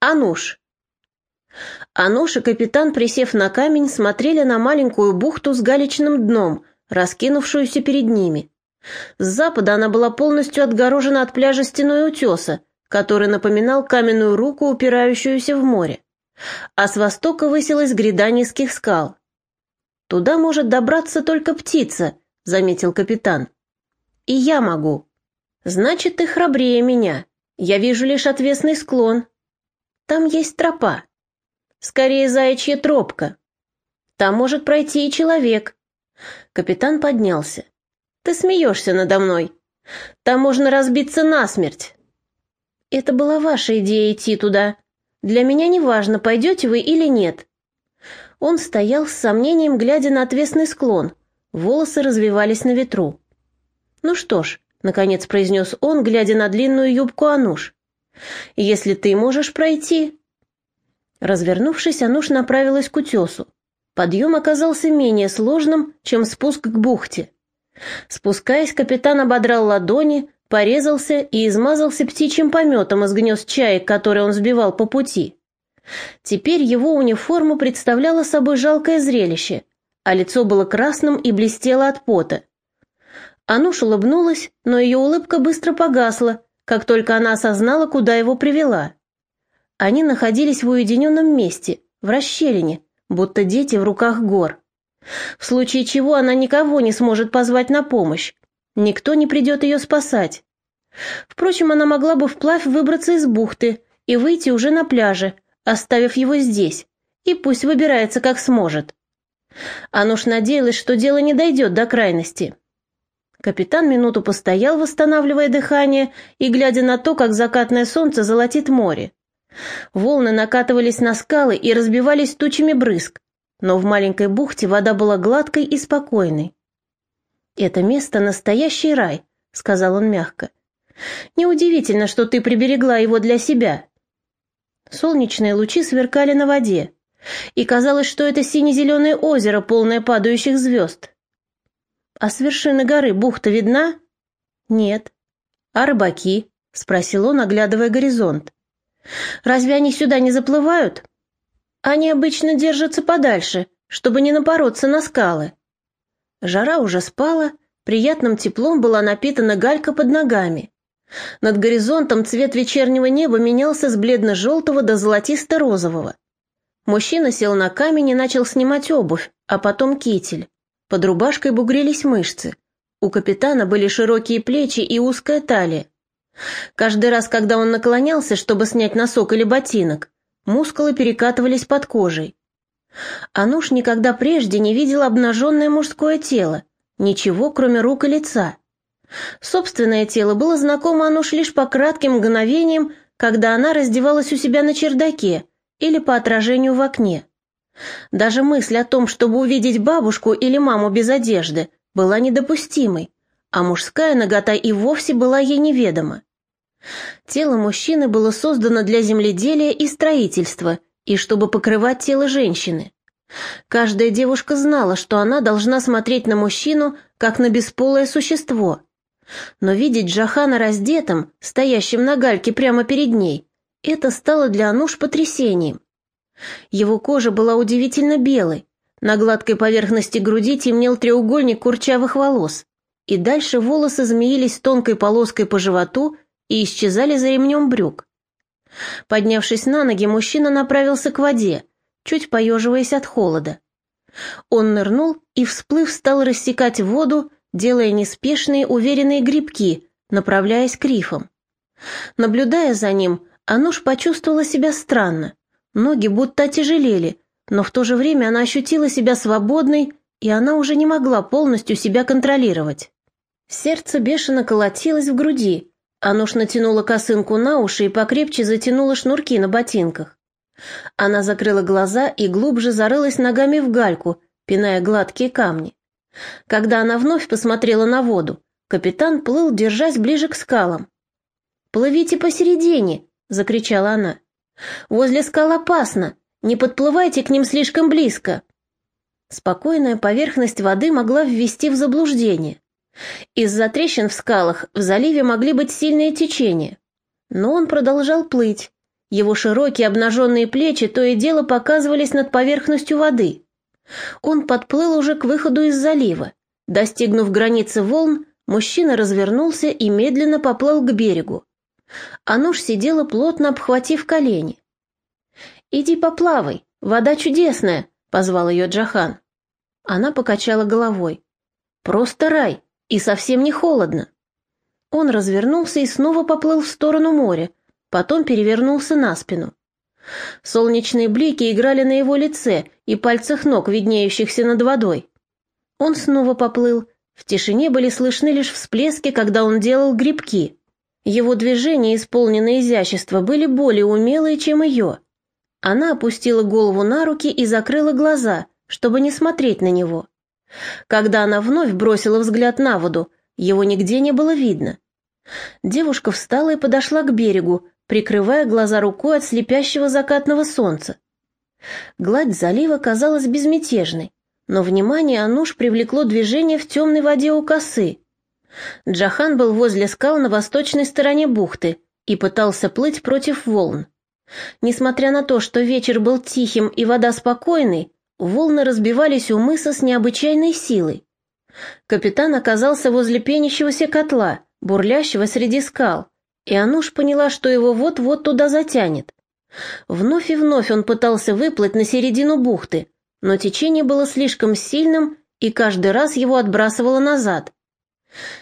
Ануш!» Ануш и капитан, присев на камень, смотрели на маленькую бухту с галечным дном, раскинувшуюся перед ними. С запада она была полностью отгорожена от пляжа стеной утеса, который напоминал каменную руку, упирающуюся в море. А с востока высилась гряда низких скал. «Туда может добраться только птица», — заметил капитан. «И я могу». «Значит, ты храбрее меня. Я вижу лишь отвесный склон. Там есть тропа. Скорее, заячья тропка. Там может пройти и человек». Капитан поднялся. «Ты смеешься надо мной. Там можно разбиться насмерть». «Это была ваша идея идти туда. Для меня не важно, пойдете вы или нет. Он стоял с сомнением, глядя на отвесный склон. Волосы развивались на ветру. «Ну что ж», — наконец произнес он, глядя на длинную юбку Ануш. «Если ты можешь пройти...» Развернувшись, Ануш направилась к утесу. Подъем оказался менее сложным, чем спуск к бухте. Спускаясь, капитан ободрал ладони, порезался и измазался птичьим пометом из гнезд чаек, которые он сбивал по пути. Теперь его униформа представляла собой жалкое зрелище, а лицо было красным и блестело от пота. Ануш улыбнулась, но ее улыбка быстро погасла, как только она осознала, куда его привела. Они находились в уединенном месте, в расщелине, будто дети в руках гор. В случае чего она никого не сможет позвать на помощь, никто не придет ее спасать. Впрочем, она могла бы вплавь выбраться из бухты и выйти уже на пляже, оставив его здесь, и пусть выбирается как сможет. Ануш надеялась, что дело не дойдет до крайности. Капитан минуту постоял, восстанавливая дыхание и глядя на то, как закатное солнце золотит море. Волны накатывались на скалы и разбивались тучами брызг, но в маленькой бухте вода была гладкой и спокойной. «Это место — настоящий рай», — сказал он мягко. «Неудивительно, что ты приберегла его для себя. Солнечные лучи сверкали на воде, и казалось, что это сине-зеленое озеро, полное падающих звезд. «А с вершины горы бухта видна?» «Нет». «А рыбаки?» — спросил он, оглядывая горизонт. «Разве они сюда не заплывают?» «Они обычно держатся подальше, чтобы не напороться на скалы». Жара уже спала, приятным теплом была напитана галька под ногами. Над горизонтом цвет вечернего неба менялся с бледно-желтого до золотисто-розового. Мужчина сел на камень и начал снимать обувь, а потом китель. Под рубашкой бугрились мышцы. У капитана были широкие плечи и узкая талия. Каждый раз, когда он наклонялся, чтобы снять носок или ботинок, мускулы перекатывались под кожей. Ануш никогда прежде не видел обнаженное мужское тело, ничего, кроме рук и лица. Собственное тело было знакомо Ануш лишь по кратким мгновениям, когда она раздевалась у себя на чердаке или по отражению в окне. Даже мысль о том, чтобы увидеть бабушку или маму без одежды, была недопустимой, а мужская нагота и вовсе была ей неведома. Тело мужчины было создано для земледелия и строительства, и чтобы покрывать тело женщины. Каждая девушка знала, что она должна смотреть на мужчину, как на бесполое существо – но видеть Джахана раздетым, стоящим на гальке прямо перед ней, это стало для Ануш потрясением. Его кожа была удивительно белой, на гладкой поверхности груди темнел треугольник курчавых волос, и дальше волосы змеились тонкой полоской по животу и исчезали за ремнем брюк. Поднявшись на ноги, мужчина направился к воде, чуть поеживаясь от холода. Он нырнул и, всплыв, стал рассекать воду, делая неспешные уверенные грибки, направляясь к рифам. Наблюдая за ним, Ануш почувствовала себя странно. Ноги будто отяжелели, но в то же время она ощутила себя свободной, и она уже не могла полностью себя контролировать. Сердце бешено колотилось в груди. Ануш натянула косынку на уши и покрепче затянула шнурки на ботинках. Она закрыла глаза и глубже зарылась ногами в гальку, пиная гладкие камни. Когда она вновь посмотрела на воду, капитан плыл, держась ближе к скалам. «Плывите посередине!» — закричала она. «Возле скал опасно! Не подплывайте к ним слишком близко!» Спокойная поверхность воды могла ввести в заблуждение. Из-за трещин в скалах в заливе могли быть сильные течения. Но он продолжал плыть, Его широкие обнаженные плечи то и дело показывались над поверхностью воды. Он подплыл уже к выходу из залива. Достигнув границы волн, мужчина развернулся и медленно поплыл к берегу. Ануш сидела плотно обхватив колени. «Иди поплавай, вода чудесная», — позвал ее Джахан. Она покачала головой. «Просто рай, и совсем не холодно». Он развернулся и снова поплыл в сторону моря, потом перевернулся на спину. Солнечные блики играли на его лице и пальцах ног, виднеющихся над водой. Он снова поплыл. В тишине были слышны лишь всплески, когда он делал грибки. Его движения, исполненные изящества, были более умелые, чем ее. Она опустила голову на руки и закрыла глаза, чтобы не смотреть на него. Когда она вновь бросила взгляд на воду, его нигде не было видно. Девушка встала и подошла к берегу, прикрывая глаза рукой от слепящего закатного солнца. Гладь залива казалась безмятежной, но внимание Ануш привлекло движение в темной воде у косы. Джахан был возле скал на восточной стороне бухты и пытался плыть против волн. Несмотря на то, что вечер был тихим и вода спокойной, волны разбивались у мыса с необычайной силой. Капитан оказался возле пенящегося котла, бурлящего среди скал, и Ануш поняла, что его вот-вот туда затянет. Вновь и вновь он пытался выплыть на середину бухты, но течение было слишком сильным, и каждый раз его отбрасывало назад.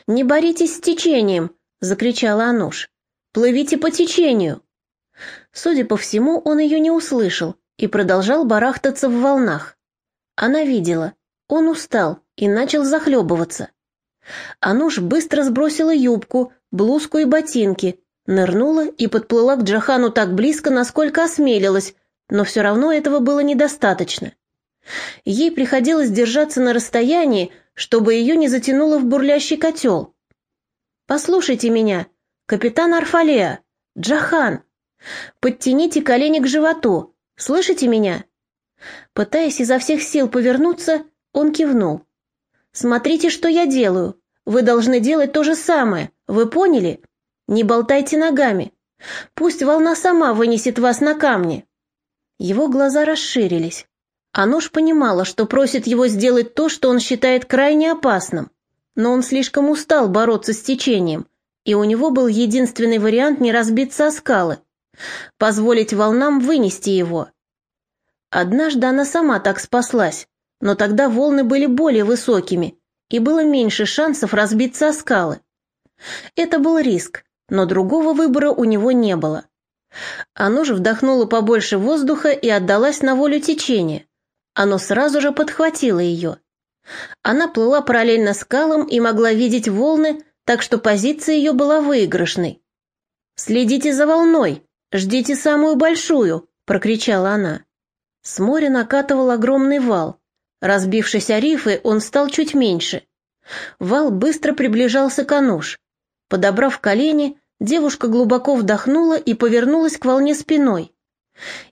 «Не боритесь с течением!» — закричала Ануш. «Плывите по течению!» Судя по всему, он ее не услышал и продолжал барахтаться в волнах. Она видела. Он устал и начал захлебываться. Ануш быстро сбросила юбку, блузку и ботинки, нырнула и подплыла к Джахану так близко, насколько осмелилась, но все равно этого было недостаточно. Ей приходилось держаться на расстоянии, чтобы ее не затянуло в бурлящий котел. «Послушайте меня, капитан Арфалеа, Джахан, подтяните колени к животу, слышите меня?» Пытаясь изо всех сил повернуться, он кивнул. «Смотрите, что я делаю. Вы должны делать то же самое. Вы поняли? Не болтайте ногами. Пусть волна сама вынесет вас на камни». Его глаза расширились. Ануш понимала, что просит его сделать то, что он считает крайне опасным. Но он слишком устал бороться с течением, и у него был единственный вариант не разбиться о скалы. Позволить волнам вынести его. Однажды она сама так спаслась, но тогда волны были более высокими, и было меньше шансов разбиться о скалы. Это был риск, но другого выбора у него не было. Ануш вдохнула побольше воздуха и отдалась на волю течения. Оно сразу же подхватило ее. Она плыла параллельно скалам и могла видеть волны, так что позиция ее была выигрышной. «Следите за волной, ждите самую большую!» — прокричала она. С моря накатывал огромный вал. Разбившись о рифы, он стал чуть меньше. Вал быстро приближался к Ануш. Подобрав колени, девушка глубоко вдохнула и повернулась к волне спиной.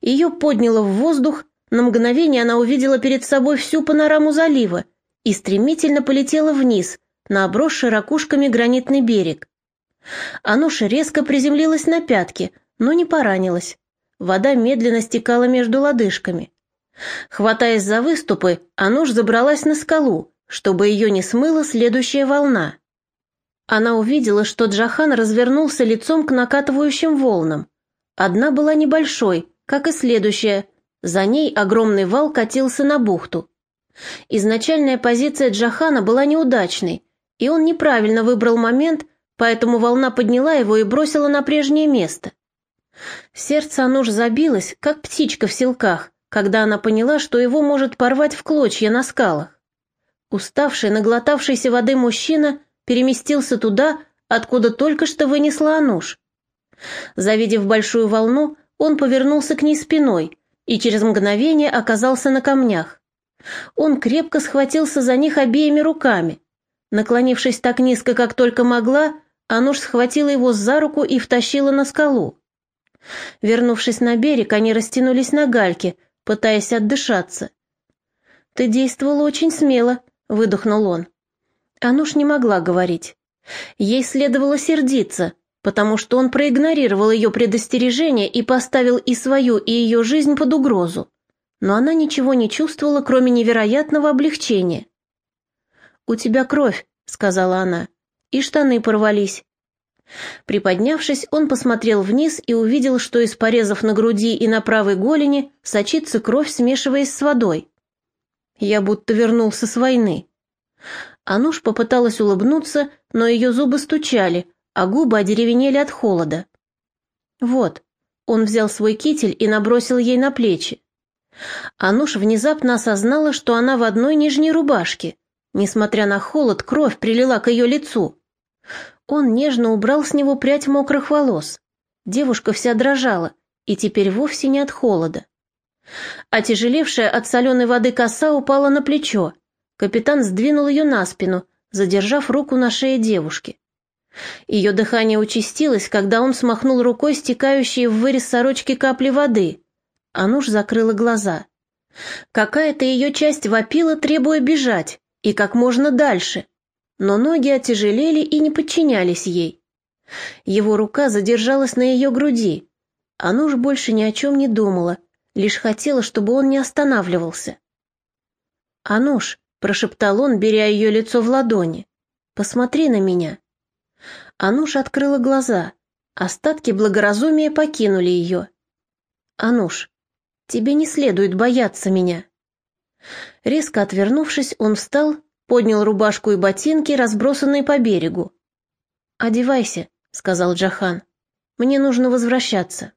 Ее подняло в воздух, на мгновение она увидела перед собой всю панораму залива и стремительно полетела вниз, на обросший ракушками гранитный берег. Ануша резко приземлилась на пятки, но не поранилась. Вода медленно стекала между лодыжками. Хватаясь за выступы, Ануш забралась на скалу, чтобы ее не смыла следующая волна. Она увидела, что Джахан развернулся лицом к накатывающим волнам. Одна была небольшой, как и следующая. За ней огромный вал катился на бухту. Изначальная позиция Джахана была неудачной, и он неправильно выбрал момент, поэтому волна подняла его и бросила на прежнее место. Сердце Ануш забилось, как птичка в селках, когда она поняла, что его может порвать в клочья на скалах. Уставший, наглотавшийся воды мужчина переместился туда, откуда только что вынесла Ануш. Завидев большую волну, он повернулся к ней спиной и через мгновение оказался на камнях. Он крепко схватился за них обеими руками. Наклонившись так низко, как только могла, Ануш схватила его за руку и втащила на скалу. Вернувшись на берег, они растянулись на гальке, пытаясь отдышаться. «Ты действовала очень смело», — выдохнул он. Ануш не могла говорить. Ей следовало сердиться, потому что он проигнорировал ее предостережение и поставил и свою, и ее жизнь под угрозу. Но она ничего не чувствовала, кроме невероятного облегчения. «У тебя кровь», — сказала она, — «и штаны порвались». Приподнявшись, он посмотрел вниз и увидел, что из порезов на груди и на правой голени сочится кровь, смешиваясь с водой. Я будто вернулся с войны. Ануш попыталась улыбнуться, но ее зубы стучали, а губы одеревенели от холода. «Вот», — он взял свой китель и набросил ей на плечи. Ануш внезапно осознала, что она в одной нижней рубашке. Несмотря на холод, кровь прилила к ее лицу. Он нежно убрал с него прядь мокрых волос. Девушка вся дрожала, и теперь вовсе не от холода. Отяжелевшая от соленой воды коса упала на плечо. Капитан сдвинул ее на спину, задержав руку на шее девушки. Ее дыхание участилось, когда он смахнул рукой стекающие в вырез сорочки капли воды. Ануш закрыла глаза. Какая-то ее часть вопила, требуя бежать, и как можно дальше. Но ноги отяжелели и не подчинялись ей. Его рука задержалась на ее груди. Ануш больше ни о чем не думала, лишь хотела, чтобы он не останавливался. «Ануш», — прошептал он, беря ее лицо в ладони, — «посмотри на меня». Ануш открыла глаза. Остатки благоразумия покинули ее. «Ануш, тебе не следует бояться меня». Резко отвернувшись, он встал, поднял рубашку и ботинки, разбросанные по берегу. «Одевайся», — сказал Джахан. «Мне нужно возвращаться».